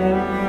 Yeah.